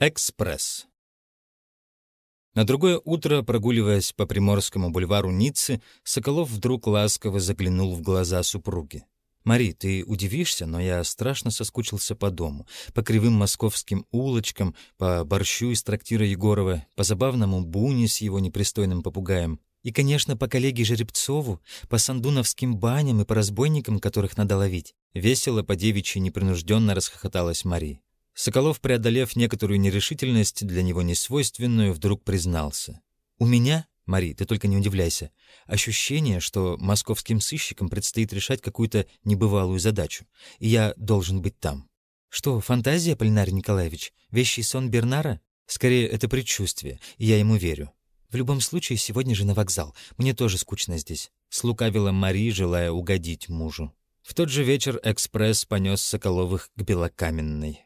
Экспресс. На другое утро, прогуливаясь по Приморскому бульвару Ниццы, Соколов вдруг ласково заглянул в глаза супруги. «Мари, ты удивишься, но я страшно соскучился по дому, по кривым московским улочкам, по борщу из трактира Егорова, по забавному Буне с его непристойным попугаем, и, конечно, по коллеге Жеребцову, по сандуновским баням и по разбойникам, которых надо ловить». Весело, по девичьи непринужденно расхохоталась Мари. Соколов, преодолев некоторую нерешительность, для него несвойственную, вдруг признался. «У меня, Мари, ты только не удивляйся, ощущение, что московским сыщикам предстоит решать какую-то небывалую задачу, и я должен быть там». «Что, фантазия, Полинарий Николаевич? Вещий сон Бернара? Скорее, это предчувствие, и я ему верю. В любом случае, сегодня же на вокзал. Мне тоже скучно здесь», — слукавила Мари, желая угодить мужу. В тот же вечер экспресс понес Соколовых к Белокаменной.